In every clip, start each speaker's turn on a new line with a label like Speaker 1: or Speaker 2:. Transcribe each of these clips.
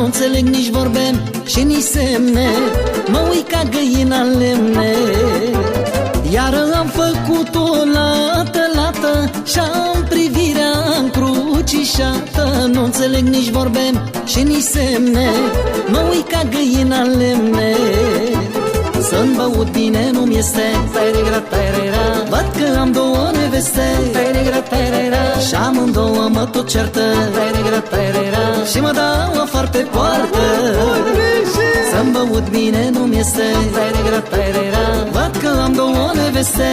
Speaker 1: Nu înțeleg nici vorbe și nici semne. Mă uit ca găina lemne. Iar am făcut-o lată, lată Și-am privirea încrucișată. Nu înțeleg nici vorbe și nici semne. Mă uit ca găina lemne. Să-mi băut bine nu-mi este Văd că am două neveste Și amândouă mă tot certă Și mă dau afară pe poartă. Să-mi băut bine nu-mi este Văd că am două neveste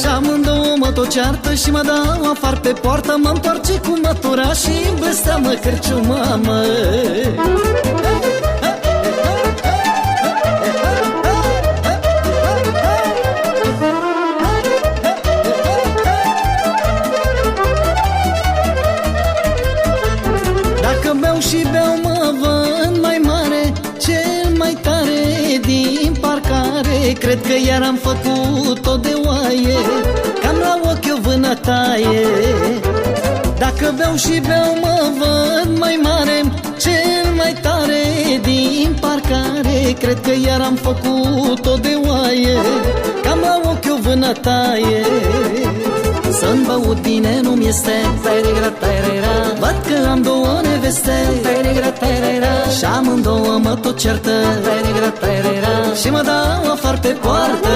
Speaker 1: Și amândouă mă tot ceartă Și mă dau afară pe poartă. Mă întoarce cu mătura și blesteamă cărciuma măi Dacă Cred că iar am făcut-o de oaie Cam la ochi o vânătaie Dacă beau și beau mă vând mai mare Cel mai tare din parcare. Cred că iar am făcut-o de oaie Cam la ochi o vânătaie Să-mi băut bine nu-mi este Văd că am două neveste Și amândouă mă tot certă Și mă dau afară pe poartă.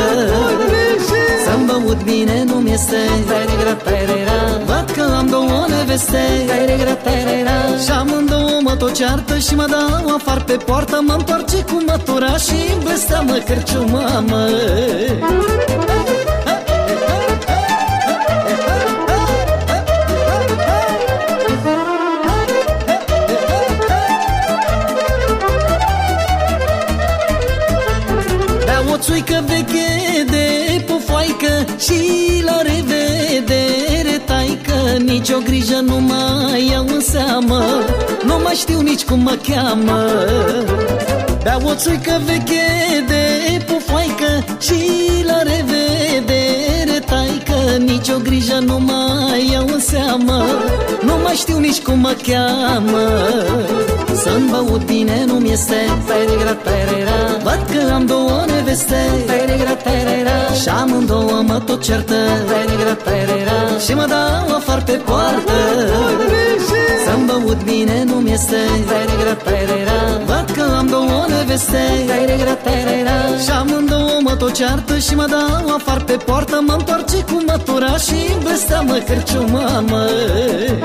Speaker 1: Să-mi băut bine nu-mi este Văd că am două neveste. Și amândouă mă tot ceartă Și mă dau afară pe poartă. Mă întoarce cu mătura și blesteamă cărciuma măi Bea o țuică veche de pufoaică Și la revedere taică. Nici o grijă nu mai iau în seamă Nu mai știu nici cum mă cheamă. Bea o țuică veche de pufoaică Și la revedere taică. Nici o grijă nu mai iau în seamă Nu mai știu nici cum mă cheamă. Să-mi băut bine nu-mi este Văd că am două neveste Și amândouă mă tot certă Și mă dau afară pe poartă. Să-mi băut bine nu-mi este Văd că am două neveste Și amândouă mă tot ceartă Și mă dau afară pe poartă. Mă întoarce cu mătura și blesteamă cărciuma măi